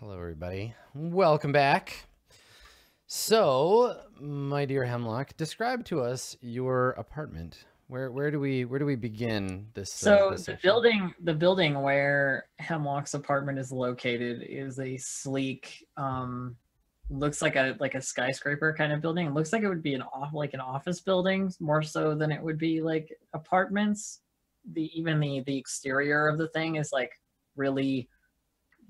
Hello, everybody. Welcome back. So, my dear Hemlock, describe to us your apartment. Where where do we where do we begin this? So uh, this the building, the building where Hemlock's apartment is located is a sleek, um, looks like a like a skyscraper kind of building. It looks like it would be an off like an office building more so than it would be like apartments. The even the the exterior of the thing is like really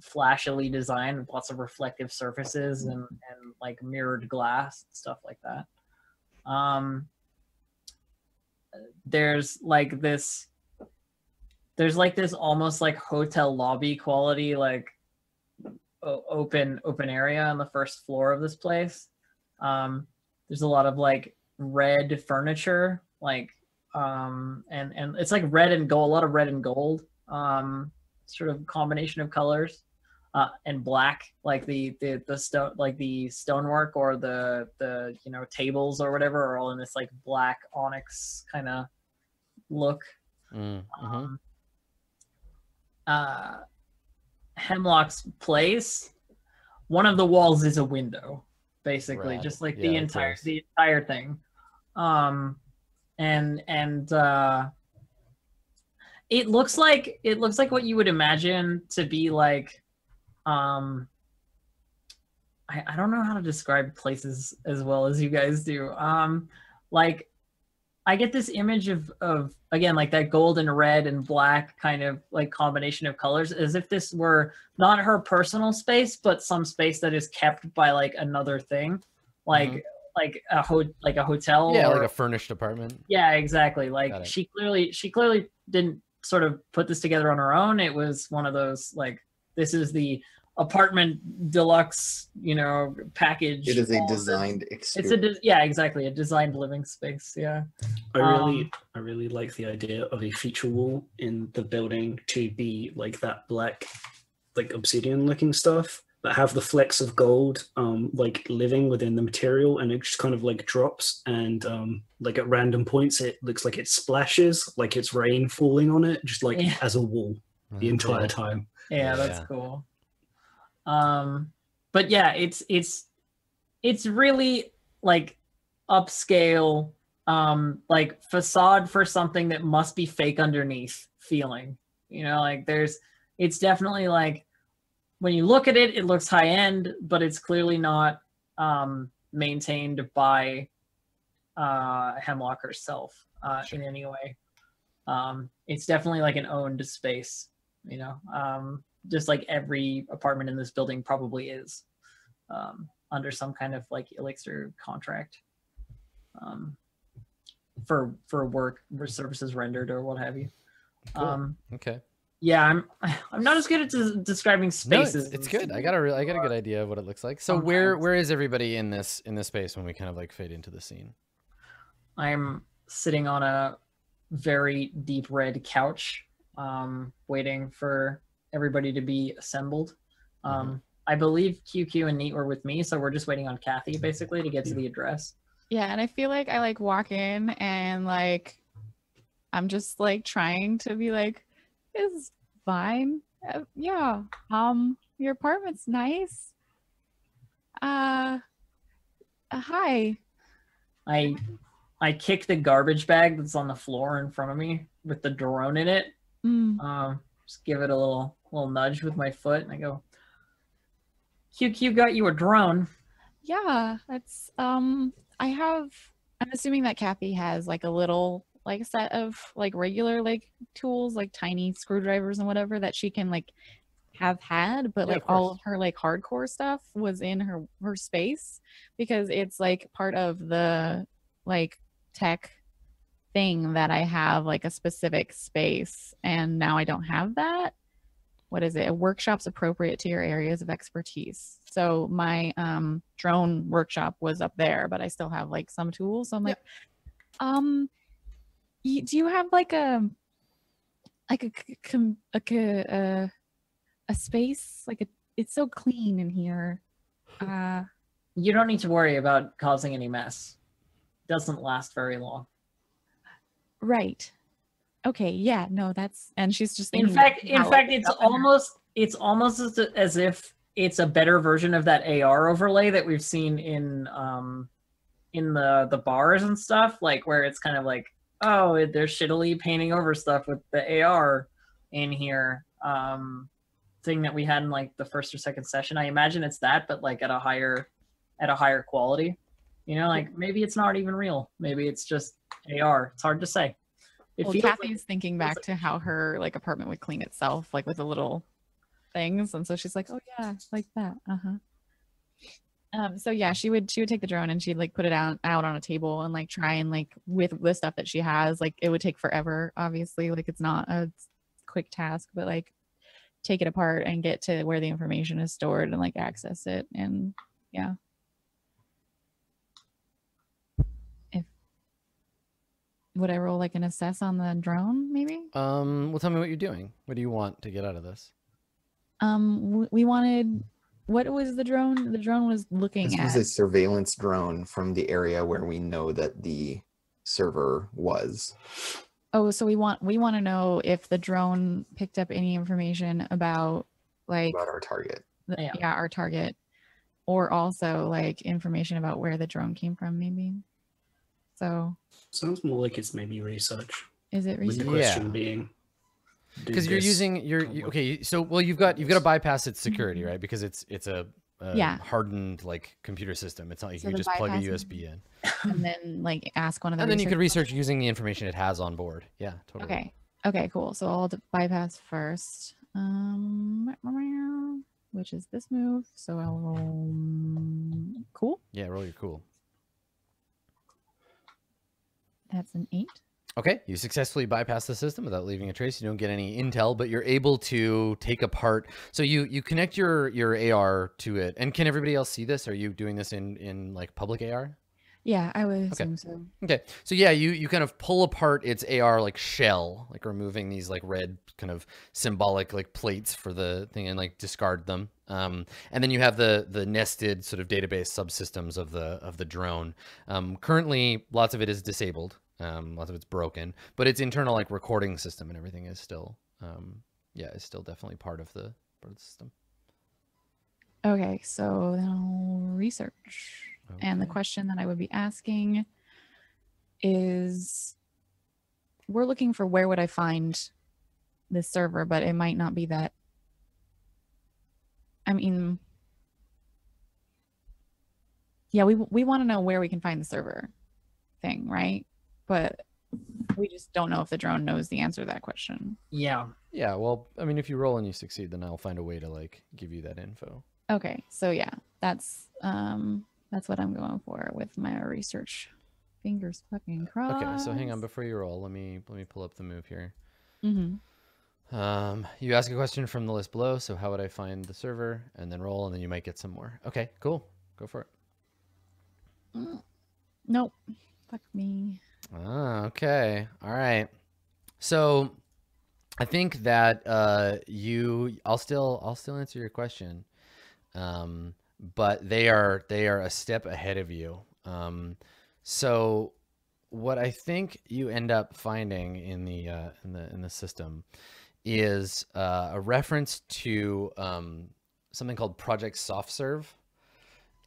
flashily designed with lots of reflective surfaces and and like mirrored glass stuff like that. Um, there's like this there's like this almost like hotel lobby quality like open open area on the first floor of this place um there's a lot of like red furniture like um and and it's like red and gold a lot of red and gold um sort of combination of colors uh and black like the the the stone like the stonework or the the you know tables or whatever are all in this like black onyx kind of look Mm, mhm. um, uh, Hemlock's place, one of the walls is a window, basically, Rad. just like Yeah, the entire the entire thing. Um, and and uh, it looks like it looks like what you would imagine to be like, um. I, I don't know how to describe places as well as you guys do. Um, like I get this image of of again like that gold and red and black kind of like combination of colors as if this were not her personal space but some space that is kept by like another thing like Mhm. like a ho- like a hotel Yeah, or, like a furnished apartment. yeah exactly like she clearly she clearly didn't sort of put this together on her own. It was one of those like this is the apartment deluxe you know package It is a all of this- designed it's a de- yeah exactly a designed living space yeah. I really, Um, I really like the idea of a feature wall in the building to be like that black, like obsidian-looking stuff, but have the flecks of gold, um, like living within the material, and it just kind of like drops, and um, like at random points, it looks like it splashes, like it's rain falling on it, just like Yeah. as a wall the entire cool. time. yeah that's Yeah. cool um but yeah it's it's it's really like upscale um like facade for something that must be fake underneath feeling you know like there's it's definitely like when you look at it it looks high end but it's clearly not um maintained by uh hemlock herself uh in any way um it's definitely like an owned space you know um just like every apartment in this building probably is um under some kind of like elixir contract um for for work for services rendered or what have you Cool. um Okay. Yeah i'm i'm not as good at des- describing No, it's, spaces it's good. I got a real, I got a good idea of what it looks like. So where where is everybody in this in this space when we kind of like fade into the scene? I'm sitting on a very deep red couch, um, waiting for everybody to be assembled. Um, I believe QQ and Neat were with me, so we're just waiting on Kathy basically to get to the address. Yeah, and I feel like I like walk in and like I'm just like trying to be like, it's fine. Uh, yeah. Um, your apartment's nice. Uh, uh, hi. I I kick the garbage bag that's on the floor in front of me with the drone in it. Mm, Um, just give it a little little nudge with my foot, and I go, "QQ got you a drone." yeah, that's um I have I'm assuming that Kathy has like a little like a set of like regular like tools, like tiny screwdrivers and whatever that she can like have had, but Yeah, like of all of her like hardcore stuff was in her her space because it's like part of the like tech thing that I have like a specific space and now I don't have that. What is it? A workshop's appropriate to your areas of expertise. So my um drone workshop was up there, but I still have like some tools. So I'm like, um y- do you have like a like a like a uh, a space like a it's so clean in here. Uh You don't need to worry about causing any mess. Doesn't last very long. right. Okay, yeah, no, that's and she's just In fact, in fact, it's almost it's almost as, as if it's a better version of that AR overlay that we've seen in um in the the bars and stuff, like where it's kind of like, oh, they're shittily painting over stuff with the AR in here. Um thing that we had in like the first or second session. I imagine it's that, but like at a higher at a higher quality. You know, like maybe it's not even real. Maybe it's just AR. It's hard to say. It well, feels like- Kathy's thinking back to how her like apartment would clean itself, like with the little things, and so she's like, "Oh yeah, like that." Uh huh. Um. So yeah, she would she would take the drone and she'd like put it out out on a table and like try and like with the stuff that she has, like it would take forever. Obviously, like it's not a quick task, but like take it apart and get to where the information is stored and like access it and yeah. If would I roll like an assess on the drone, maybe? Um, well, tell me what you're doing. What do you want to get out of this? Um, we wanted. What was the drone? The drone was looking This at. was a surveillance drone from the area where we know that the server was. oh, so we want we want to know if the drone picked up any information about like about our target. the, Yeah. yeah. our target, or also like information about where the drone came from, maybe. So Sounds more like it's maybe research. is it With the research? Yeah. question being, do Because you're using you're you, okay. So well, you've got you've got to bypass its security, right? Because it's it's a, a. Yeah. hardened like computer system. It's not like So you the just plug a USB in, and then like ask one of the and then you could research research using the information it has on board. Yeah, totally. Okay. Okay, cool. So I'll bypass first. Um, which is this move. So I'll roll. Cool. Yeah, roll your cool. That's an eight. Okay, you successfully bypass the system without leaving a trace. You don't get any intel, but you're able to take apart. So you you connect your your AR to it. And can everybody else see this? Are you doing this in in like public AR? Yeah, I would Okay. assume so. Okay, so yeah, you you kind of pull apart its AR like shell, like removing these like red kind of symbolic like plates for the thing, and like discard them. Um, and then you have the the nested sort of database subsystems of the of the drone. Um, currently, lots of it is disabled. Um, lots of it's broken, but its internal like recording system and everything is still, um, yeah, is still definitely part of the part of the system. Okay, so then I'll research. And the question that I would be asking is we're looking for where would I find this server, but it might not be that. I mean, yeah, we we want to know where we can find the server thing, right? But we just don't know if the drone knows the answer to that question. Yeah. Yeah, well, I mean, if you roll and you succeed, then I'll find a way to like give you that info. Okay, so yeah, that's um that's what I'm going for with my research. Fingers fucking crossed. Okay, so hang on before you roll. Let me let me pull up the move here. Mm-hmm. Um, you ask a question from the list below. So how would I find the server and then roll, and then you might get some more. Okay, cool. Go for it. Nope. Fuck me. Ah, okay. All right. So I think that uh, you, I'll still, I'll still answer your question. Um, but they are, they are a step ahead of you. Um, so what I think you end up finding in the, uh, in the, in the system is uh, a reference to um, something called Project Soft Serve.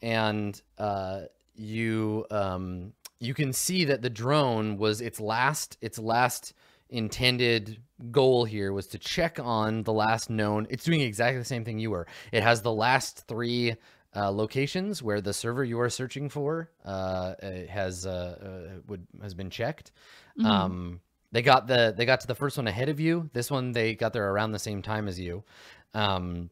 And uh, you, um, you can see that the drone was its last its last intended goal here was to check on the last known it's doing exactly the same thing you were. It has the last three uh, locations where the server you are searching for uh, uh, has uh, uh, would has been checked. Mhm. um, they got the they got to the first one ahead of you. This one they got there around the same time as you. Um,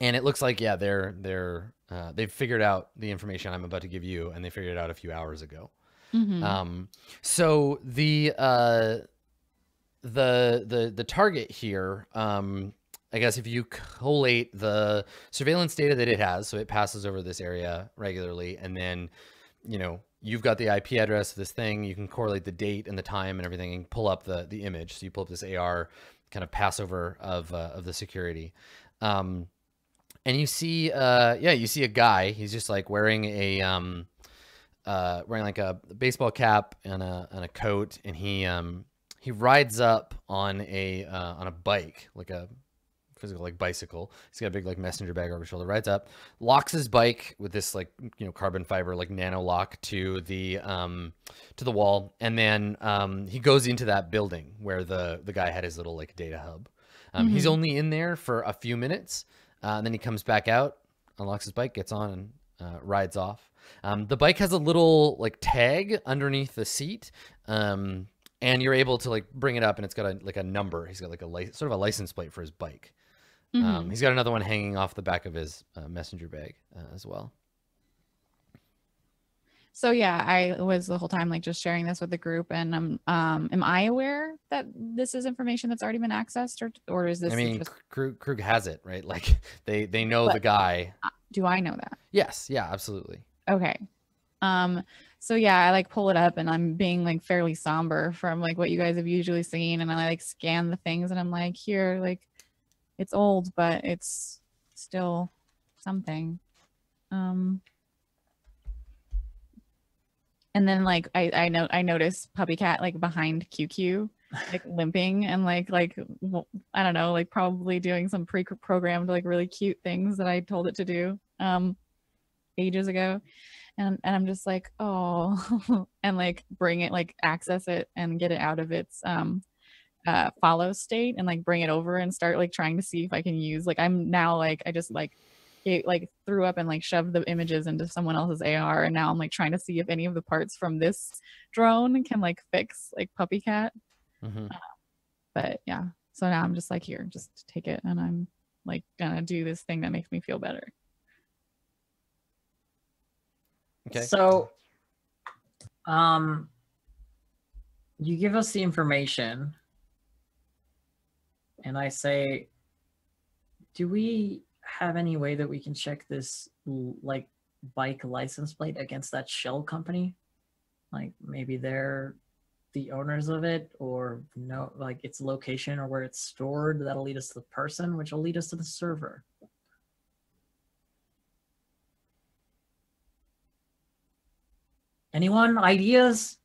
and it looks like yeah they're they're uh, they've figured out the information i'm about to give you and they figured it out a few hours ago Mhm. um, so the uh, the the the target here, um, I guess, if you collate the surveillance data that it has, so it passes over this area regularly, and then you know you've got the IP address of this thing. You can correlate the date and the time and everything, and pull up the the image. So you pull up this AR kind of passover of uh, of the security. Um, and you see, uh, yeah, you see a guy. He's just like wearing a um, uh, wearing like a baseball cap and a and a coat, and he um he rides up on a uh, on a bike, like a physical like bicycle. He's got a big like messenger bag over his shoulder. Rides up, locks his bike with this like you know carbon fiber like nano lock to the um to the wall, and then um he goes into that building where the the guy had his little like data hub. Um, He's Mhm. only in there for a few minutes, uh, and then he comes back out, unlocks his bike, gets on, and uh, rides off. Um, the bike has a little like tag underneath the seat, um, and you're able to like bring it up, and it's got a like a number. He's got like a sort of a license plate for his bike. Um, Mhm. he's got another one hanging off the back of his uh, messenger bag uh, as well. So yeah, I was the whole time like just sharing this with the group, and um, um, am I aware that this is information that's already been accessed, or or is this I mean, just, Krug, Krug has it right. Like they they know the guy. do I know that? Yes, yeah, absolutely. Okay. Um, so yeah, I like pull it up and I'm being like fairly somber from like what you guys have usually seen, and I like scan the things and I'm like, here, like it's old, but it's still something. Um and then like I I know I noticed puppy cat like behind QQ like limping and like like I don't know like probably doing some pre-programmed like really cute things that I told it to do um ages ago. And and I'm just like oh. And like bring it like access it and get it out of its um uh follow state and like bring it over and start like trying to see if I can use like I'm now like I just like it like threw up and like shoved the images into someone else's AR and now I'm like trying to see if any of the parts from this drone can like fix like puppy cat. Hmm but yeah. So now i'm just like here just take it and i'm like gonna do this thing that makes me feel better. Okay. So, um, you give us the information, and I say, do we have any way that we can check this like bike license plate against that shell company? Like maybe they're the owners of it, or no, like its location or where it's stored. That'll lead us to the person, which will lead us to the server. Anyone ideas?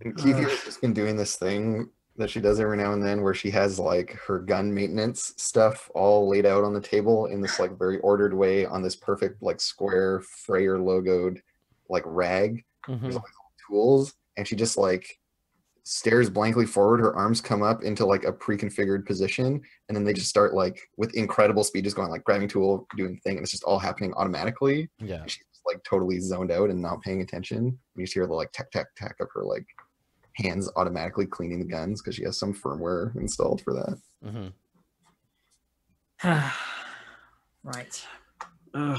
And Kiwi Uh. has just been doing this thing that she does every now and then where she has like her gun maintenance stuff all laid out on the table in this like very ordered way on this perfect like square Freyer logoed like rag Mhm. tools. And she just like stares blankly forward. Her arms come up into like a pre-configured position. And then they just start like with incredible speed just going like grabbing tool doing thing. And it's just all happening automatically. Yeah. and she's like totally zoned out and not paying attention. You just hear the like tack tack tack of her like hands automatically cleaning the guns because she has some firmware installed for that hmm right. Uh,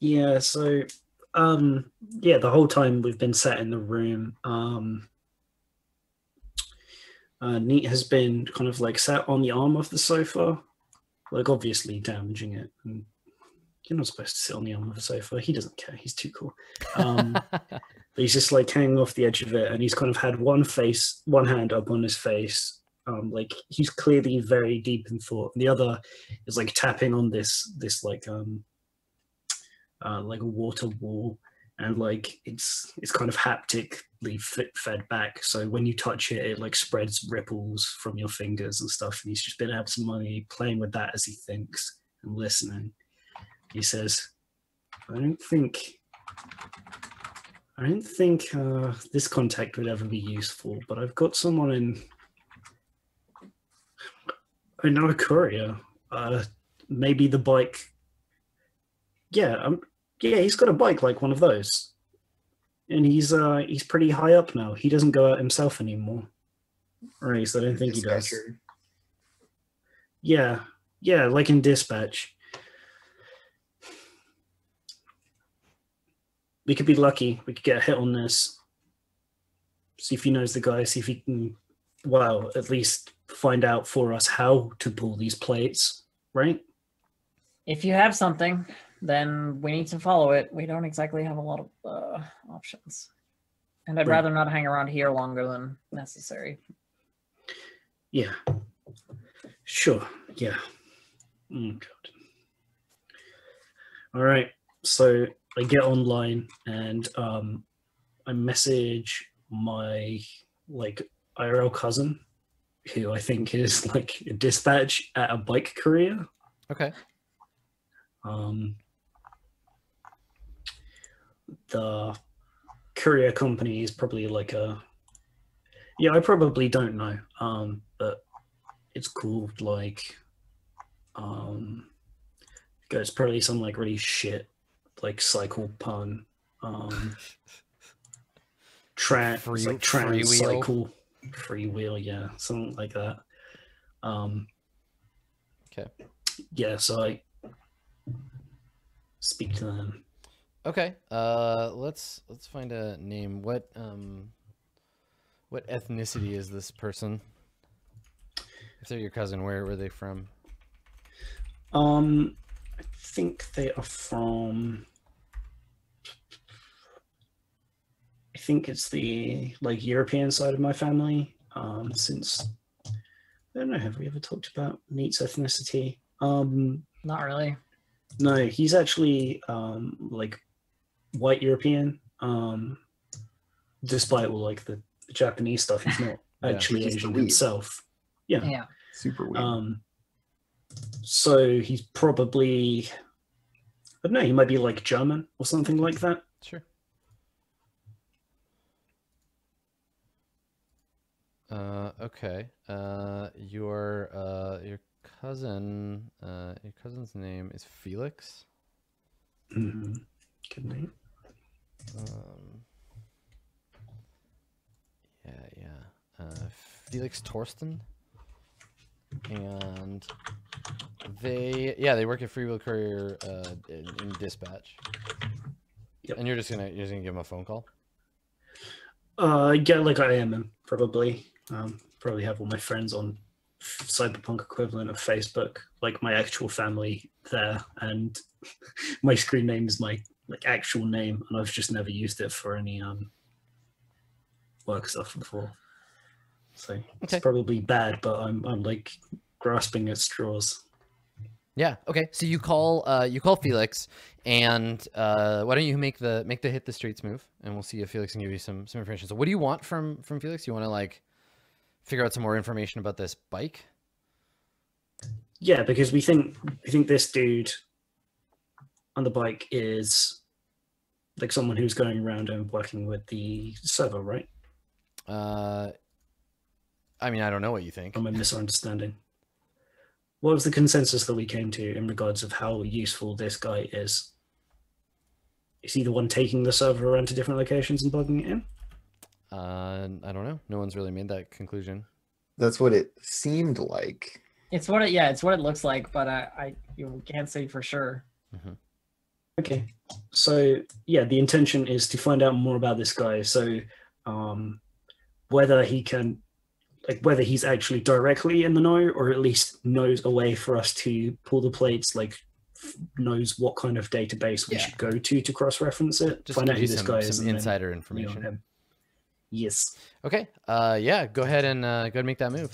yeah, so um yeah, the whole time we've been sat in the room, um uh Neat has been kind of like sat on the arm of the sofa, like obviously damaging it. And you're not supposed to sit on the arm of a sofa. He doesn't care. He's too cool. Um, but he's just like hanging off the edge of it, and he's kind of had one face, one hand up on his face, um, like he's clearly very deep in thought. And the other is like tapping on this, this like um, uh, like a water wall, and like it's it's kind of haptically fed back. So when you touch it, it like spreads ripples from your fingers and stuff. And he's just been out some money playing with that as he thinks and listening. He says, "I don't think." I don't think uh, this contact would ever be useful, but I've got someone in. I know a courier. Uh, maybe the bike. Yeah, um, yeah, he's got a bike like one of those, and he's uh he's pretty high up now. He doesn't go out himself anymore, or at least I don't think he does. Yeah, yeah, like in dispatch. We could be lucky. We could get a hit on this. See if he knows the guy. See if he can, well, at least find out for us how to pull these plates, right? If you have something, then we need to follow it. We don't exactly have a lot of uh, options. And I'd Right. rather not hang around here longer than necessary. Yeah. Sure. Yeah. Mm, God. All right. So I get online and um, I message my like IRL cousin who I think is like a dispatch at a bike courier. Okay. Um, the courier company is probably like a yeah i probably don't know um but it's called like um it's probably some like really shit like cycle pun um tra- Free- like trans cycle free wheel yeah something like that um Okay. yeah so i speak to them Okay. Uh, let's let's find a name. What um, what ethnicity is this person? If they're your cousin, where were they from? Um, I think they are from. Think it's the like European side of my family. Um, since I don't know, have we ever talked about Neat's ethnicity? Um, Not really. no, he's actually um like white European. Um, despite all like the Japanese stuff, he's not Yeah. actually He's Asian himself. Yeah. Yeah. Super weird. Um, so he's probably, I don't know, he might be like German or something like that. Sure. Uh, okay. Uh, your uh, your cousin, uh, your cousin's name is Felix. Mm-hmm. Good name. Um, yeah, yeah. Uh, Felix Torsten. And they, yeah, they work at Free Will Courier uh, in, in dispatch. Yep. And you're just gonna you're just gonna give him a phone call. Uh, yeah, like I am probably. Um, probably have all my friends on cyberpunk equivalent of Facebook, like my actual family there, and my screen name is my like actual name, and I've just never used it for any um work stuff before. So it's probably bad, but I'm I'm like grasping at straws. Yeah. Okay. So you call uh you call Felix, and uh why don't you make the make the hit the streets move, and we'll see if Felix can give you some some information. So what do you want from from Felix? You want to like figure out some more information about this bike? Yeah, because we think we think this dude on the bike is like someone who's going around and working with the server, right? Uh, I mean, I don't know what you think. I'm a misunderstanding? What was the consensus that we came to in regards of how useful this guy is? Is he the one taking the server around to different locations and plugging it in? Uh, I don't know. No one's really made that conclusion. That's what it seemed like. It's what it yeah, it's what it looks like, but I I you can't say for sure. Okay. So yeah, the intention is to find out more about this guy. So um whether he can like whether he's actually directly in the know or at least knows a way for us to pull the plates, like knows what kind of database we Yeah. should go to to cross-reference it. Just find out who this some, guy is. some and then insider we on information. Him. Yes. Okay. Uh, yeah. Go ahead and uh, go ahead and make that move.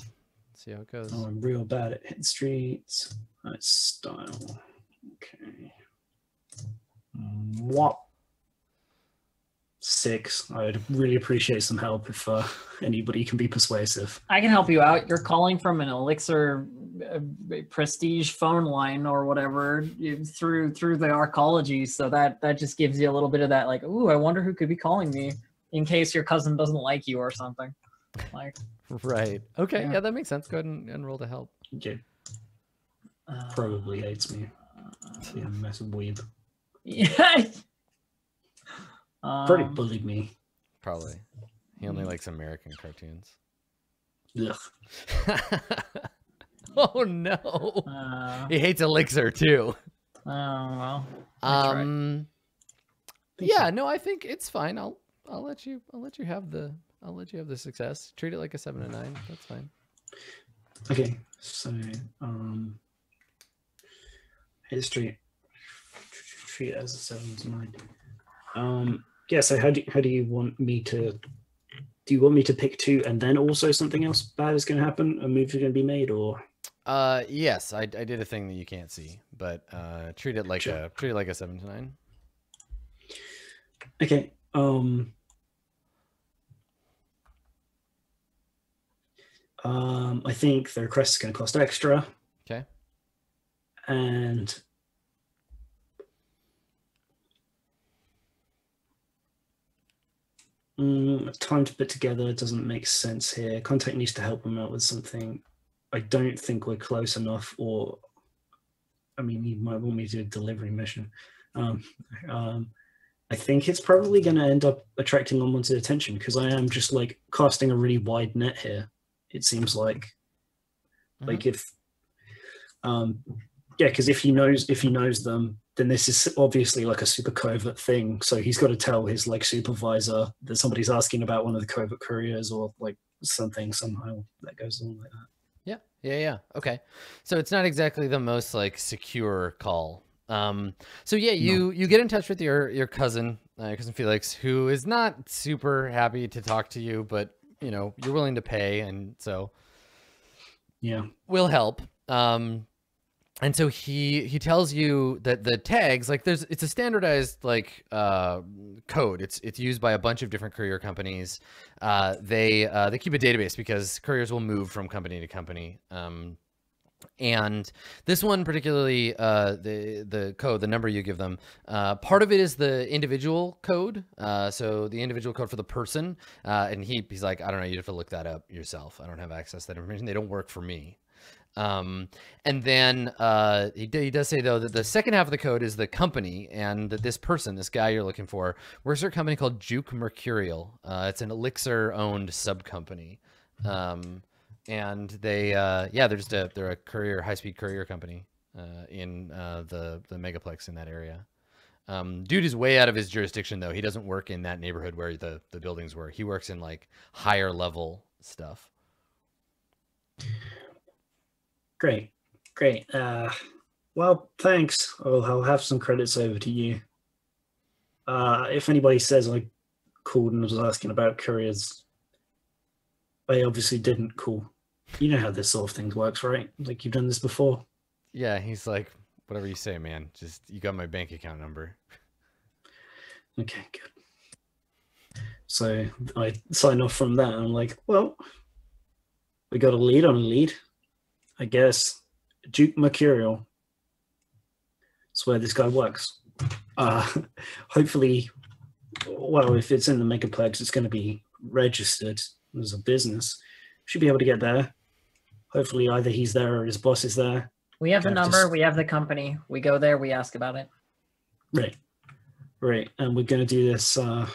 See how it goes. Oh, I'm real bad at hit streets. That's style. Okay. What? Six. I'd really appreciate some help if uh, anybody can be persuasive. I can help you out. You're calling from an Elixir uh, Prestige phone line or whatever through through the arcology, so that that just gives you a little bit of that, like, ooh, I wonder who could be calling me in case your cousin doesn't like you or something. Like, Right. Okay. Yeah. Yeah. that makes sense. Go ahead and, and roll to help. Okay. uh, Probably hates me. Yeah, massive weeb. Yeah. Probably Um, bullied me. Probably. He only likes American cartoons. Ugh. oh no. uh, He hates Elixir too. oh well. That's right. Um. Thank you. Yeah. No, I think it's fine. I'll I'll let you I'll let you have the I'll let you have the success. Treat it like a seven and nine. That's fine. Okay, so um, history treat it as a seven to nine. Um, yeah. So how do how do you want me to? Do you want me to pick two and then also something else bad is going to happen? A move is going to be made, or Uh. Yes, I, I did a thing that you can't see, but uh, treat it like Sure. a treat it like a seven to nine. okay. Um, Um, I think the request is going to cost extra. Okay. And Mm, time to put together doesn't make sense here. Contact needs to help him out with something. I don't think we're close enough, or I mean, you might want me to do a delivery mission. Um, um, I think it's probably going to end up attracting unwanted attention because I am just like casting a really wide net here. It seems like, Mhm. like if, um, yeah, because if he knows if he knows them, then this is obviously like a super covert thing. So he's got to tell his like supervisor that somebody's asking about one of the covert couriers or like something somehow that goes on like that. Yeah, yeah, yeah. Okay, so it's not exactly the most like secure call. Um, so yeah, you you get in touch with your your cousin, uh, your cousin Felix, who is not super happy to talk to you, but you know you're willing to pay, and so Yeah. we'll help. Um, and so he he tells you that the tags like there's it's a standardized like uh code it's it's used by a bunch of different courier companies uh they uh they keep a database because couriers will move from company to company um and this one particularly uh the the code the number you give them uh part of it is the individual code uh so the individual code for the person uh and he he's like i don't know you have to look that up yourself. I don't have access to that information. They don't work for me. Um, and then uh, he, he does say though that the second half of the code is the company, and that this person, this guy you're looking for, works for a company called Juke Mercurial. Uh, it's an Elixir-owned sub company, um, and they uh, yeah they're just a they're a courier high-speed courier company uh, in uh, the the megaplex in that area. Um, dude is way out of his jurisdiction though. He doesn't work in that neighborhood where the the buildings were. He works in like higher level stuff. Great, great. Uh, well, thanks. I'll, I'll have some credits over to you. Uh, if anybody says I called and was asking about couriers, I obviously didn't call. You know how this sort of thing works, right? Like you've done this before. Yeah, he's like, whatever you say, man. Just you got my bank account number. Okay, good. So I sign off from that. I'm like, well, we got a lead on a lead, I guess. Duke Mercurial. That's where this guy works. Uh, hopefully, well, if it's in the Megaplex, it's going to be registered as a business. Should be able to get there. Hopefully, either he's there or his boss is there. We have the Have to number. s- We have the company. We go there. We ask about it. Right. Right. And we're going to do this. Uh,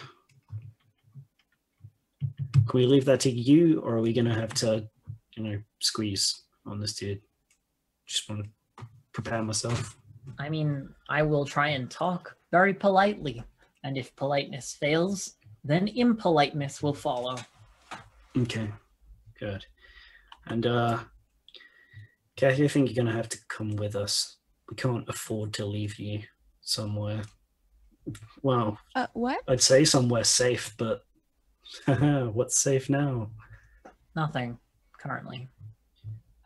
can we leave that to you, or are we going to have to, you know, squeeze on this dude? Just want to prepare myself. I mean, I will try and talk very politely, and if politeness fails, then impoliteness will follow. Okay. Good. And, uh, Kathy, I think you're going to have to come with us. We can't afford to leave you somewhere. Well, Uh, what? I'd say somewhere safe, but what's safe now? Nothing currently.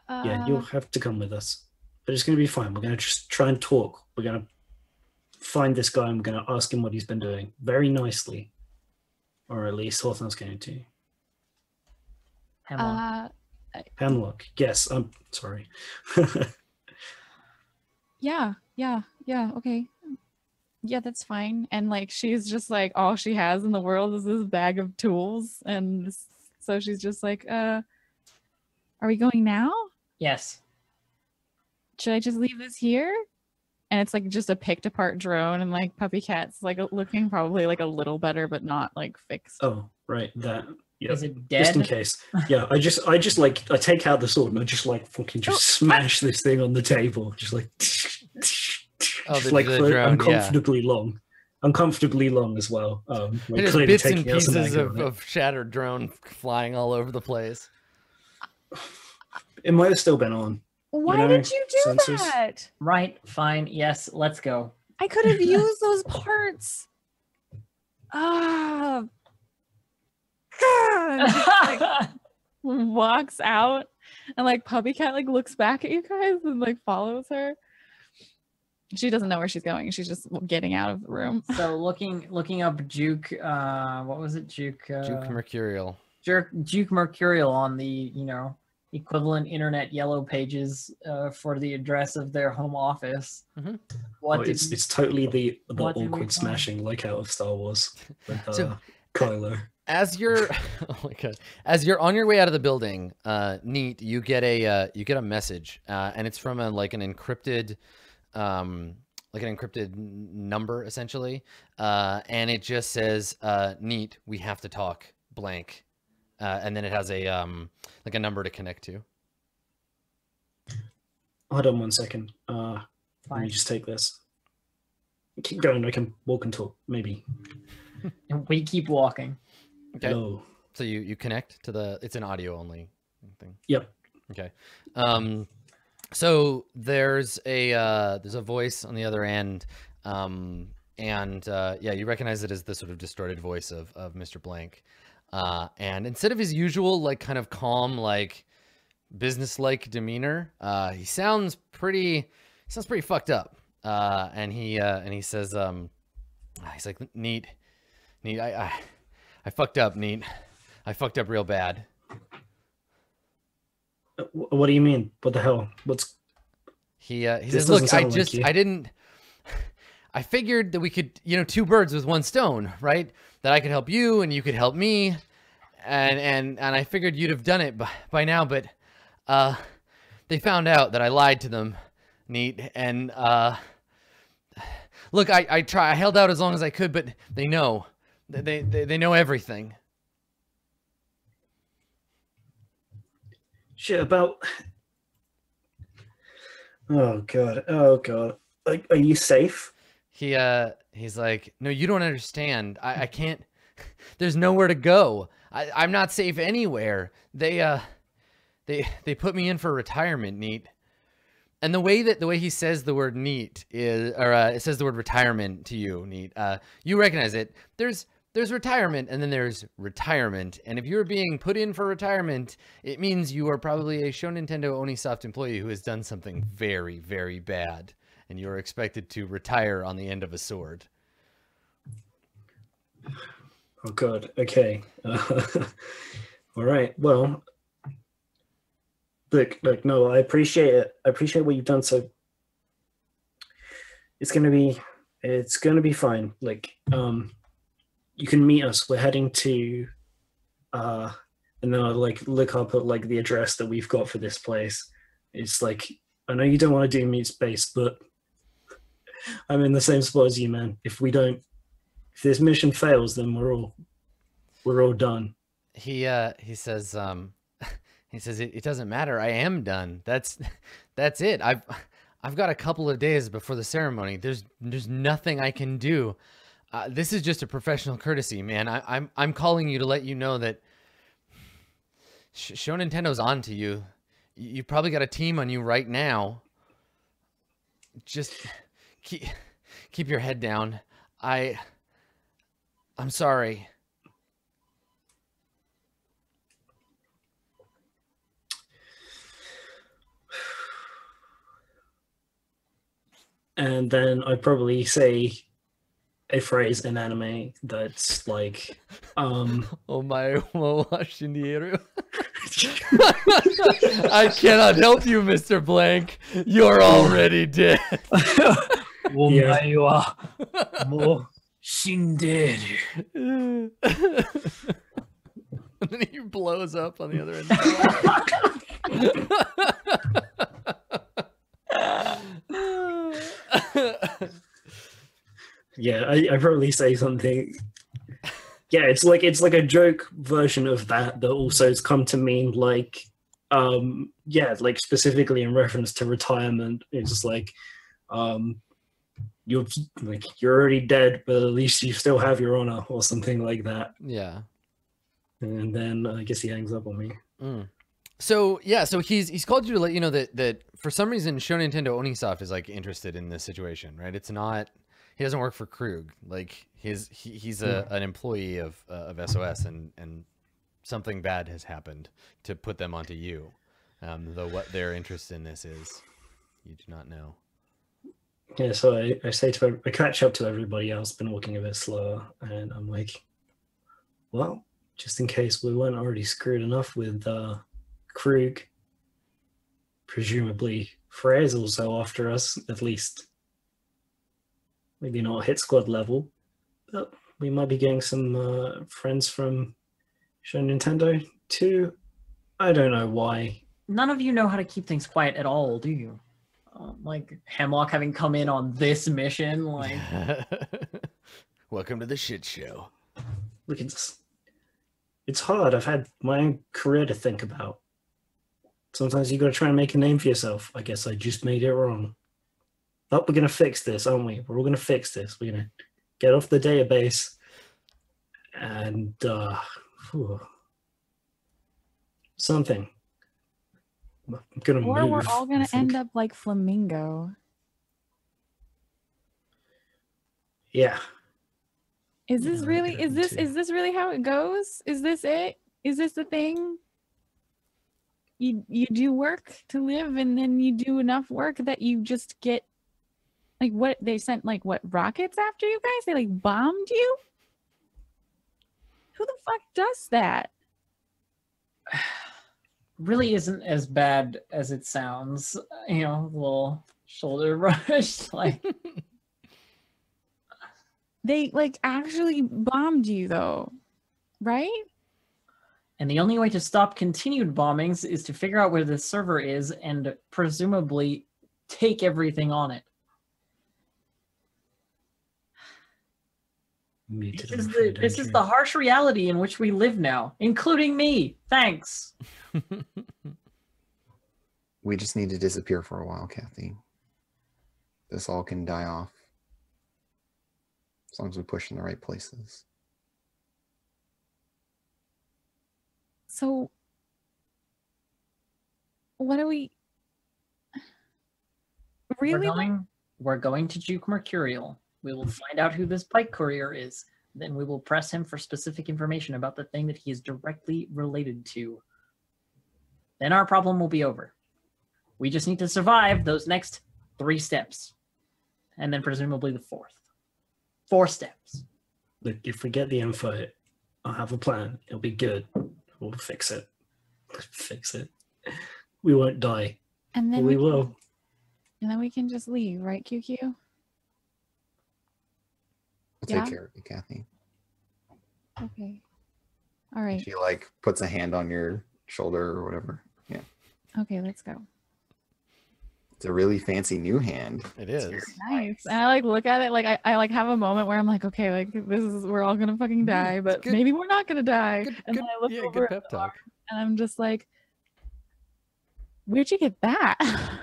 yeah, Uh, you'll have to come with us. But it's going to be fine. We're going to just try and talk. We're going to find this guy and we're going to ask him what he's been doing very nicely. Or at least Hawthorne's going to. Hemlock. Uh, Hemlock. Yes, I'm sorry. yeah, yeah, yeah. Okay. Yeah, that's fine. And like, she's just like, all she has in the world is this bag of tools. And so she's just like, uh, are we going now? yes. Should I just leave this here? And it's like just a picked apart drone, and like Puppy Cat's like looking probably like a little better, but not like fixed. oh, right. That. Yeah. Is it Just in case. Yeah, I just, I just like, I take out the sword and I just like fucking just Oh, smash this thing on the table. Just like, Oh, just the- like the for drone, yeah. uncomfortably long. Uncomfortably long as well. Um, like clearly bits and taking out some pieces of, on of shattered drone flying all over the place. It might have still been on. Why know, did you do sensors. that? Right. Fine. Yes. Let's go. I could have used those parts. Ah. God. Just, like, walks out and like puppy cat like looks back at you guys and like follows her. She doesn't know where she's going. She's just getting out of the room. so looking looking up Juke. Uh, what was it? Juke. Uh, Juke Mercurial. Juke, Juke Mercurial on the you know equivalent internet yellow pages uh, for the address of their home office. Mhm. What Oh, it's you- it's totally the the what did we awkward smashing like out of Star Wars with uh, So- Kylo. As you're oh my god as you're on your way out of the building uh neat you get a uh, you get a message uh and it's from a like an encrypted um like an encrypted number essentially uh and it just says uh neat we have to talk blank uh and then it has a um like a number to connect to Hold on one second. Uh, let me just take this. Keep going. I can walk and talk. Maybe. And we keep walking. Okay Hello. so you you connect to the it's an audio only thing Yep. Okay. Um, so there's a uh, there's a voice on the other end, um, and uh, yeah, you recognize it as the sort of distorted voice of of Mr. Blank. Uh, and instead of his usual like kind of calm like business-like demeanor, uh, he sounds pretty he sounds pretty fucked up. Uh, and he uh, and he says, um, he's like, neat, neat. I, I I fucked up, neat. I fucked up real bad. What do you mean? What the hell? What's He uh, he This says, "Look, I sound like just. I didn't. I figured that we could, you know, two birds with one stone, right? That I could help you and you could help me, and and and I figured you'd have done it by, by now, but uh, they found out that I lied to them, neat, and uh, look, I I try I held out as long as I could, but they know, they they they know everything. shit about? Oh god. Oh god. Like, are you safe? he uh he's like no you don't understand i i can't there's nowhere to go i i'm not safe anywhere they uh they they put me in for retirement neat and the way that the way he says the word neat is or uh, it says the word retirement to you neat uh you recognize it there's there's retirement and then there's retirement and if you're being put in for retirement it means you are probably a show nintendo onisoft employee who has done something very very bad and you are expected to retire on the end of a sword. Oh god. Okay. Uh, all right. Well, look, look. No, I appreciate it. I appreciate what you've done. So it's gonna be, it's gonna be fine. Like, um, you can meet us. We're heading to, uh, and then I like look up at like the address that we've got for this place. It's like I know you don't want to do meat space, but I'm in the same spot as you, man. If we don't, if this mission fails, then we're all we're all done. He uh he says um he says it, it doesn't matter. I am done. That's that's it. I've I've got a couple of days before the ceremony. There's there's nothing I can do. Uh, this is just a professional courtesy, man. I, I'm I'm calling you to let you know that Sh- Show Nintendo's on to you. You probably got a team on you right now. Just keep keep your head down. I I'm sorry. And then I probably say a phrase in anime that's like um oh my oh shindiru i cannot help you mr blank. You're already dead. Oh shindiru and then he blows up on the other end yeah, I, I probably say something. Yeah, it's like it's like a joke version of that that also has come to mean like, um, yeah, like specifically in reference to retirement. It's just like, um, you're like you're already dead, but at least you still have your honor or something like that. yeah. And then I guess he hangs up on me. Mm. So yeah, so he's he's called you to let you know that that for some reason Show Nintendo Onisoft is like interested in this situation, right? It's not he doesn't work for Krug. Like his he, he's a an employee of uh, of SOS and and something bad has happened to put them onto you. Um, though what their interest in this is, you do not know. Yeah, so I, I say to I catch up to everybody else, been walking a bit slower, and I'm like, well, just in case we weren't already screwed enough with uh, Krug, presumably Freya's also after us, at least. Maybe not hit squad level, but we might be getting some uh, friends from Show Nintendo too. I don't know why. None of you know how to keep things quiet at all, do you? Um, like Hemlock having come in on this mission, like Welcome to the shit show. Look, it's it's hard. I've had my own career to think about. Sometimes you got to try and make a name for yourself. I guess I just made it wrong. But we're gonna fix this, aren't we? We're all gonna fix this. We're gonna get off the database and uh, whew, something. I'm gonna Or move. we're all gonna end up like Flamingo. Yeah, Is this Yeah, really? Is this too. is this really how it goes? Is this it? Is this the thing? You you do work to live, and then you do enough work that you just get like what they sent like what rockets after you guys? They like bombed you. Who the fuck does that? really isn't as bad as it sounds. You know, little shoulder rush, like They like actually bombed you though, right? And the only way to stop continued bombings is to figure out where the server is and presumably take everything on it. Muted. This is the afraid, this is Andrew. the harsh reality in which we live now, including me. Thanks. We just need to disappear for a while, Kathy. This all can die off. As long as we push in the right places. So what are we really We're going we're going to Juke Mercurial. We will find out who this bike courier is. Then we will press him for specific information about the thing that he is directly related to. Then our problem will be over. We just need to survive those next three steps. And then presumably the fourth. Four steps. Look, if we get the info, I'll have a plan. It'll be good. We'll fix it. Fix it. We won't die. and then we we can- will. and then we can just leave, right, QQ? We'll Yeah. take care of you, Kathy. Okay. All right. She like puts a hand on your shoulder or whatever. Yeah. Okay, let's go. It's a really fancy new hand. It's Nice. And I like look at it like I, I like have a moment where I'm like, okay, like this is we're all gonna fucking die, but good- maybe we're not gonna die. Good, and good, then I look yeah, over good at pep talk. and I'm just like, where'd you get that?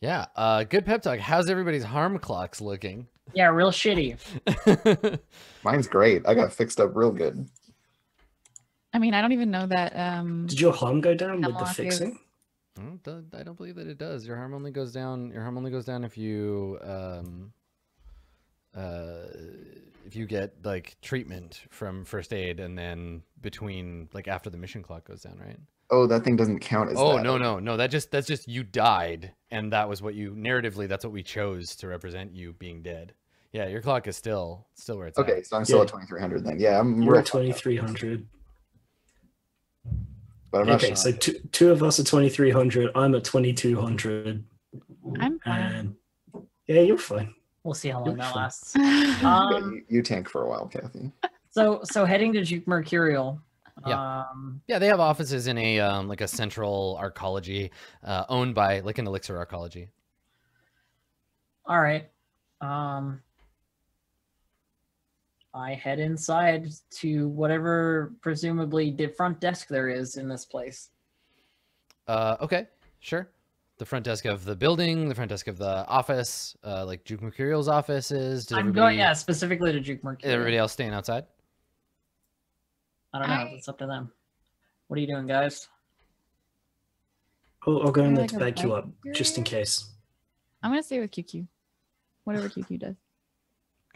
Yeah, uh, good pep talk. How's everybody's harm clocks looking? Yeah, real shitty. Mine's great. I got fixed up real good. I mean, I don't even know that. Um, Did your harm go down with the Hemlock is- fixing? I don't, I don't believe that it does. Your harm only goes down. Your harm only goes down if you um, uh, if you get like treatment from first aid, and then between like after the mission clock goes down, right? Oh, that thing doesn't count as Oh that. no no no! That just that's just you died, and that was what you narratively. That's what we chose to represent you being dead. Yeah, your clock is still still where it's Okay, at. so I'm still Yeah. at 2300 then. Yeah, I'm You're at 2300. but I'm not Okay, sure. so two, two of us are 2300. I'm at 2200. I'm fine. And yeah, you're fine. We'll see how long You're that fine. lasts. Yeah, Um, you, you tank for a while, Kathy. so so heading to Juke Mercurial. Yeah. Um, Yeah, they have offices in a um, like a central arcology, uh, owned by like an elixir arcology. all right. Um, I head inside to whatever presumably the front desk there is in this place. Uh, okay, sure. The front desk of the building, the front desk of the office, uh, like Juke Mercurial's office is. Did I'm everybody, going, yeah, specifically to Juke Mercurial. everybody else staying outside? I don't know. I- It's up to them. What are you doing, guys? I'll, I'll go in there like to a back you up, just in case. I'm gonna stay with QQ. Whatever QQ does.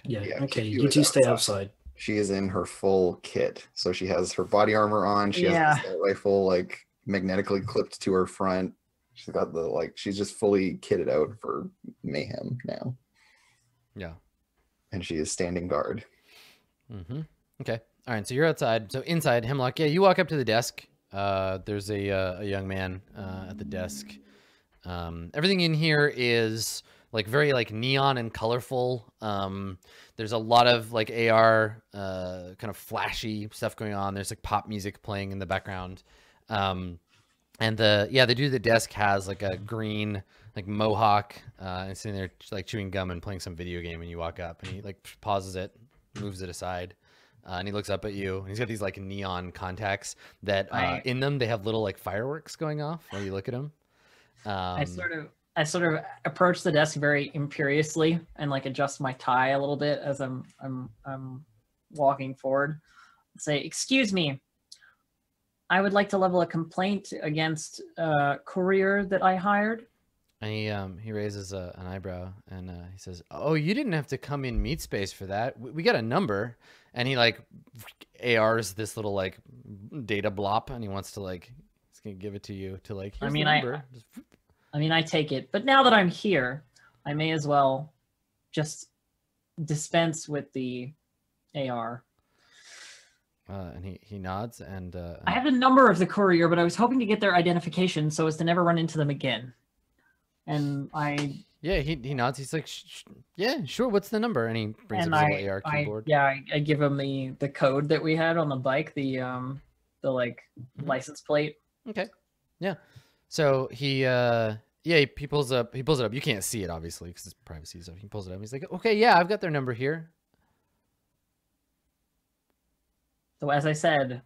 Yeah, Yeah, okay. keep you You as two stay outside. outside. She is in her full kit. So she has her body armor on. She Yeah. has the rifle like magnetically clipped to her front. She's got the like she's just fully kitted out for mayhem now. Yeah. And she is standing guard. Mm-hmm. Okay. All right. So you're outside. So inside, Hemlock. Yeah, you walk up to the desk. Uh, there's a uh, a young man uh, at the desk. Um, everything in here is like very like neon and colorful. Um, there's a lot of like AR uh, kind of flashy stuff going on. There's like pop music playing in the background. Um, and the yeah, the dude at the desk has like a green like mohawk uh, and sitting there like chewing gum and playing some video game. And you walk up and he like pauses it, moves it aside. Uh, and he looks up at you and he's got these like neon contacts that uh, Right. in them they have little like fireworks going off when you look at him. Um, I sort of I sort of approach the desk very imperiously and like adjust my tie a little bit as I'm I'm I'm walking forward. Say, excuse me. I would like to level a complaint against a courier that I hired. And he um he raises a, an eyebrow and uh, he says, "Oh, you didn't have to come in meat space for that. We, we got a number." And he like ARs this little like data blop, and he wants to like he's gonna give it to you to like. I mean, I-. Just- I mean, I take it, but now that I'm here, I may as well just dispense with the AR. uh, and he he nods and uh, I have the number of the courier, but I was hoping to get their identification so as to never run into them again. And I yeah he he nods. He's like, "Yeah, sure. What's the number?" And he brings and up his I, AR I keyboard. yeah, I, I give him the the code that we had on the bike, the um the like Mhm. license plate. Okay. Yeah. So he uh yeah, he, he pulls up he pulls it up. You can't see it obviously because it's privacy stuff. He pulls it up. He's like, "Okay, yeah, I've got their number here." So as I said,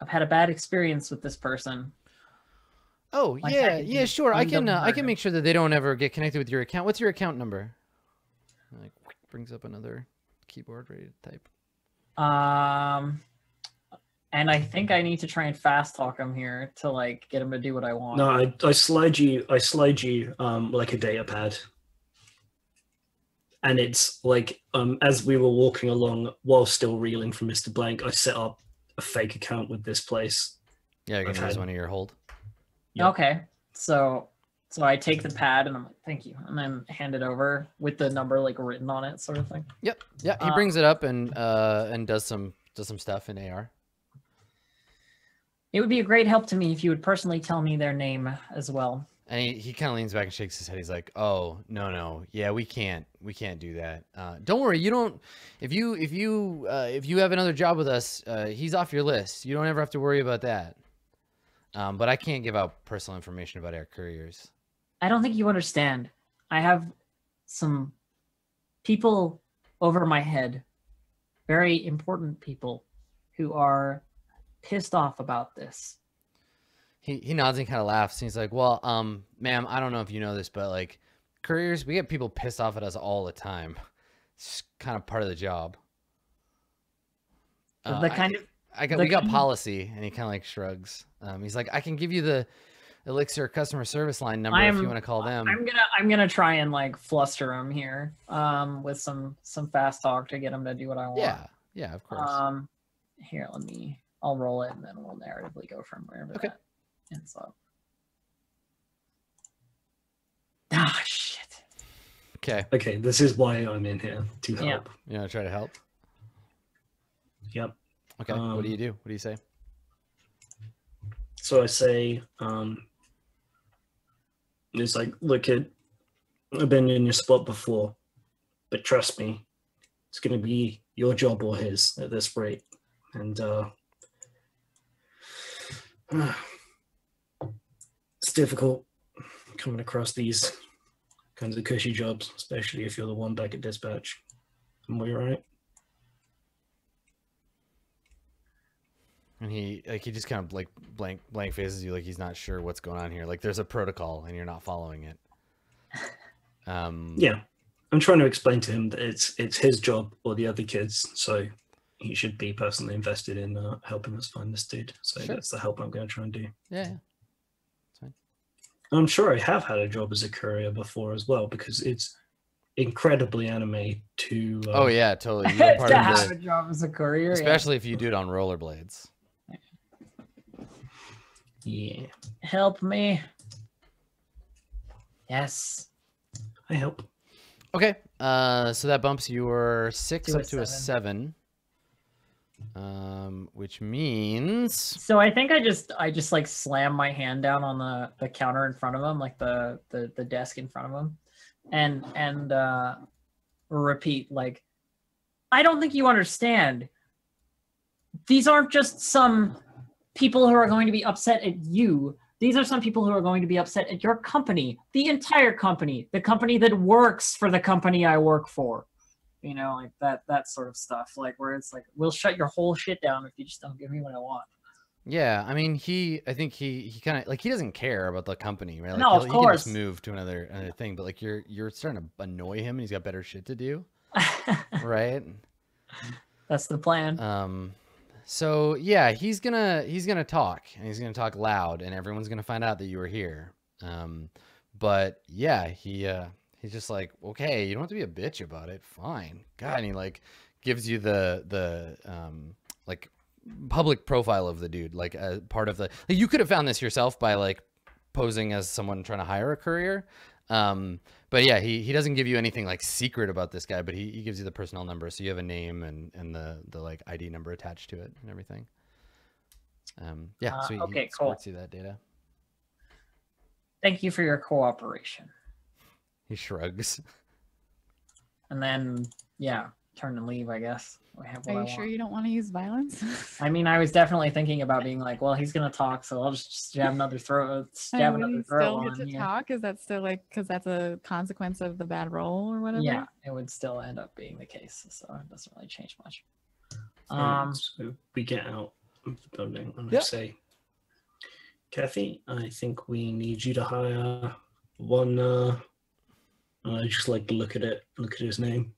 I've had a bad experience with this person. Oh, Like, yeah. Yeah, sure. I can uh, I can make sure that they don't ever get connected with your account. What's your account number? Like brings up another keyboard ready to type. Um and I think I need to try and fast talk him here to like get him to do what I want. No, I, I slide you. I slide you um, like a data pad, and it's like um, as we were walking along, while still reeling from Mister Blank, I set up a fake account with this place. Yeah, you can use Okay. one of your hold. Yep. Okay. So so I take the pad and I'm like, thank you. And then hand it over with the number like written on it, sort of thing. Yep. Yeah, he Uh, brings it up and uh and does some does some stuff in AR. It would be a great help to me if you would personally tell me their name as well. And he, he kind of leans back and shakes his head. He's like, "Oh no, no, yeah, we can't, we can't do that. Uh, don't worry, you don't. If you, if you, uh, if you have another job with us, uh, he's off your list. You don't ever have to worry about that. Um, but I can't give out personal information about our couriers. I don't think you understand. I have some people over my head, very important people who are pissed off about this. He he nods and kind of laughs. And he's like, "Well, um, ma'am, I don't know if you know this, but like, couriers, we get people pissed off at us all the time. It's kind of part of the job." Uh, the I- kind of I got the we got policy, and he kind of like shrugs. Um, he's like, I can give you the Elixir customer service line number if I'm- you want to call them. I'm gonna I'm gonna try and like fluster him here um with some some fast talk to get him to do what I want. yeah, yeah, of course. Um here, let me I'll roll it and then we'll narratively go from wherever Okay. that ends up. Ah shit. okay, Okay, this is why I'm in here to help. Yeah. you want to try to help? Yep. Okay, what Um, do you do? What do you say? So I say, um, it's like, look, kid, I've been in your spot before, but trust me, it's going to be your job or his at this rate. And uh, it's difficult coming across these kinds of cushy jobs, especially if you're the one back at dispatch. Am we right? And he like he just kind of like blank blank faces you like he's not sure what's going on here. Like there's a protocol and you're not following it. Um, Yeah, I'm trying to explain to him that it's it's his job or the other kids, so he should be personally invested in uh, helping us find this dude. So Sure. that's the help I'm going to try and do. yeah, I'm sure I have had a job as a courier before as well because it's incredibly anime to. Uh, Oh yeah, totally. You're part to of have the, a job as a courier. yeah. especially if you do it on rollerblades. Yeah. help me. Yes. I help. Okay, uh, so that bumps your six To a up to a seven. seven. um, which means So I think I just I just like slam my hand down on the the counter in front of him, like the the the desk in front of him, and and uh repeat like, I don't think you understand. These aren't just some people who are going to be upset at you. These are some people who are going to be upset at your company, the entire company, the company that works for the company I work for. You know, like that that sort of stuff. Like where it's like, we'll shut your whole shit down if you just don't give me what I want. Yeah, I mean, he. I think he. He kind of like he doesn't care about the company, right? Like, No, of he can just move to another another thing. But like, you're you're starting to annoy him, and he's got better shit to do, right? That's the plan. Um, so yeah, he's gonna he's gonna talk, and he's gonna talk loud, and everyone's gonna find out that you were here. Um, but yeah, he uh he's just like, okay, you don't have to be a bitch about it. Fine, God, and he like gives you the the um like public profile of the dude, like a part of the. Like, you could have found this yourself by like posing as someone trying to hire a courier. Um, but yeah, he, he doesn't give you anything like secret about this guy, but he, he gives you the personnel number, so you have a name and, and the, the like ID number attached to it and everything. Um, yeah, Uh, so he, okay, he cool. you that data. Thank you for your cooperation. He shrugs. And then, yeah, turn and leave, I guess. I have what Are I you sure want. you don't want to use violence? I mean, I was definitely thinking about being like, well, he's gonna talk, so I'll just stab another throat, stab Oh, would another you throat still on get to here. talk? Is that still like because that's a consequence of the bad roll or whatever? Yeah, it would still end up being the case, so it doesn't really change much. Um, so we get out of the building and Yep. I say, Kathy, I think we need you to hire one. Uh, I just like to look at it, look at his name.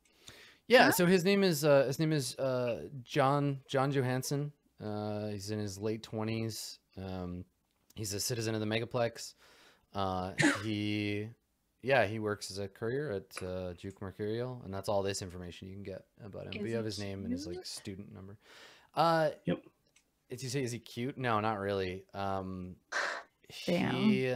Yeah, Huh? so his name is uh, his name is uh, John John Johansson. Uh, he's in his late twenties. Um, he's a citizen of the Megaplex. Uh, he, yeah, he works as a courier at uh, Juke Mercurial, and that's all this information you can get about him. Is but you have his name and his like student number. Uh, Yep. Did you say is he cute? No, not really. Um, Damn. he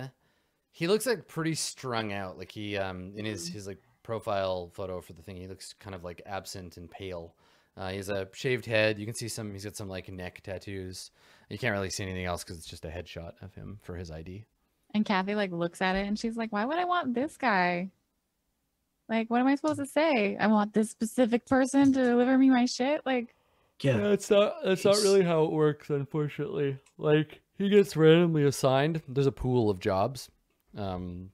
he looks like pretty strung out. Like he um in his his like profile photo for the thing, he looks kind of like absent and pale. Uh, he has a shaved head. You can see some. He's got some like neck tattoos. You can't really see anything else because it's just a headshot of him for his ID. And Kathy like looks at it and she's like, "Why would I want this guy? Like, what am I supposed to say? I want this specific person to deliver me my shit. Like, Yeah, it's not. That's not really how it works, unfortunately. Like he gets randomly assigned. There's a pool of jobs. Um,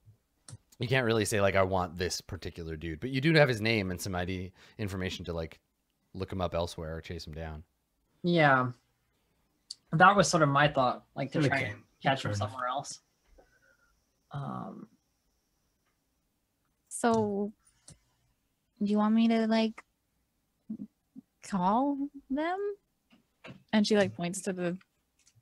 you can't really say like I want this particular dude, but you do have his name and some ID information to like look him up elsewhere or chase him down. yeah, that was sort of my thought, like to try and catch him somewhere else. Um, so do you want me to like call them? And she like points to the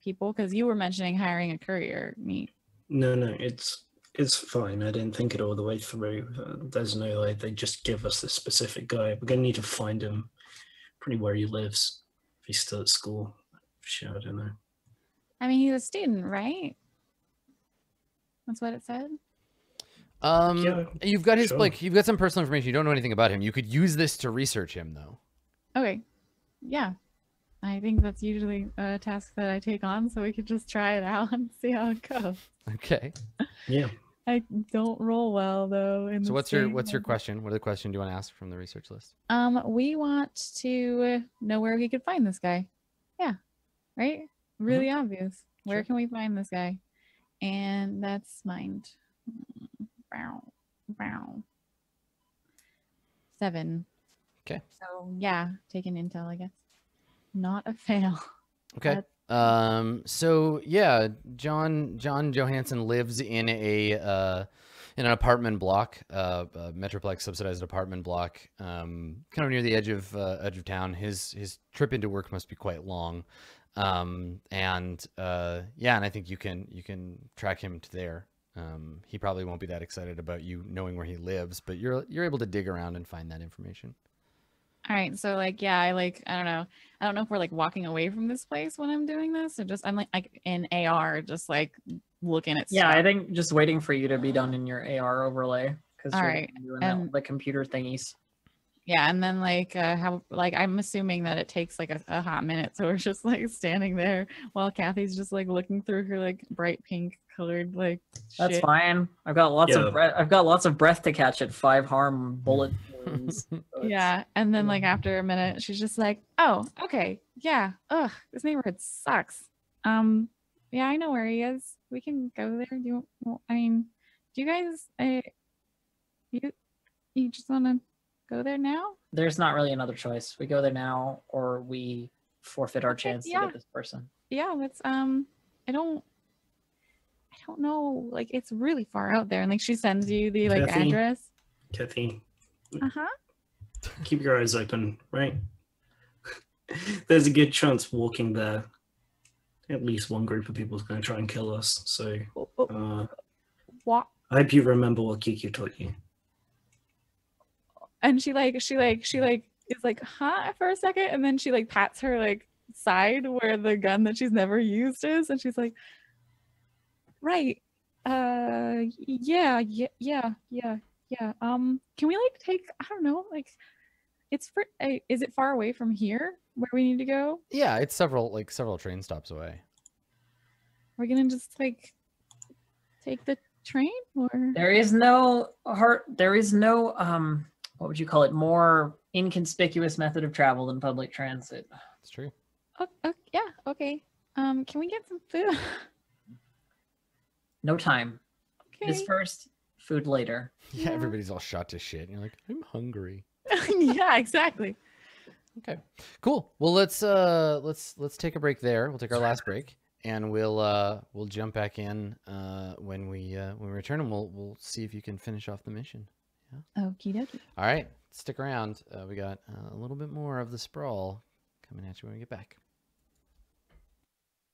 people because you were mentioning hiring a courier. Me. no, no, it's it's fine. I didn't think it all the way through. Uh, there's no way they just give us this specific guy. We're gonna need to find him, pretty where he lives. If he's still at school, shit, I don't know. I mean, he's a student, right? That's what it said. Um, Yeah, you've got his sure. like you've got some personal information. You don't know anything about him. You could use this to research him though. Okay. Yeah. I think that's usually a task that I take on, so we could just try it out and see how it goes. Okay. Yeah, I don't roll well though. So what's your what's your question? What other question do you want to ask from the research list? Um, we want to know where we could find this guy. Yeah. Right? Really obvious. Where Sure. can we find this guy? And that's mind. Bow. Seven. Okay. So yeah, taking intel, I guess. Not a fail. Okay. That's- Um. So yeah, John John Johansson lives in a uh, in an apartment block, uh, a Metroplex subsidized apartment block, um, kind of near the edge of uh, edge of town. His his trip into work must be quite long, um, and uh, yeah, and I think you can you can track him to there. Um, he probably won't be that excited about you knowing where he lives, but you're you're able to dig around and find that information. All right, so like yeah, I like I don't know. I don't know if we're like walking away from this place when I'm doing this or just I'm like like in AR just like looking at yeah, I think just waiting for you to be done in your AR overlay because All you're right, doing and- the, the computer thingies. Yeah, and then like uh how like I'm assuming that it takes like a, a hot minute, so we're just like standing there while Kathy's just like looking through her like bright pink colored like That's shit. fine. I've got lots Yeah. of breath. I've got lots of breath to catch at five harm bullet wounds. so Yeah, and then like after a minute, she's just like, "Oh, okay, yeah, ugh, this neighborhood sucks." Um, yeah, I know where he is. We can go there. Do you? Well, I mean, do you guys? I, you, you just want to go there now? There's not really another choice. We go there now, or we forfeit our Okay, chance to get this person. Yeah, let's. Um, I don't. I don't know. Like, it's really far out there, and like she sends you the like Kathy? address. Kathy, Uh huh. keep your eyes open, right? There's a good chance walking there, at least one group of people is going to try and kill us. So uh, What? I hope you remember what Kiki taught you. and she like she like she like is like huh for a second and then she like pats her like side where the gun that she's never used is and she's like right uh yeah yeah yeah yeah yeah um can we like take i don't know like it's for uh, is it far away from here where we need to go yeah, it's several like several train stops away. we're gonna just like take the train or There is no heart. There is no um. What would you call it? More inconspicuous method of travel than public transit. It's true. oh, oh, yeah okay um can we get some food No time. okay This first, food later. Yeah, Yeah. everybody's all shot to shit. And you're like, I'm hungry. yeah exactly Okay. Cool. Well, let's uh let's let's take a break there. We'll take our last break and we'll uh we'll jump back in uh when we uh when we return and we'll we'll see if you can finish off the mission. okie dokie All right. Stick around. Uh, we got uh, a little bit more of the sprawl coming at you when we get back.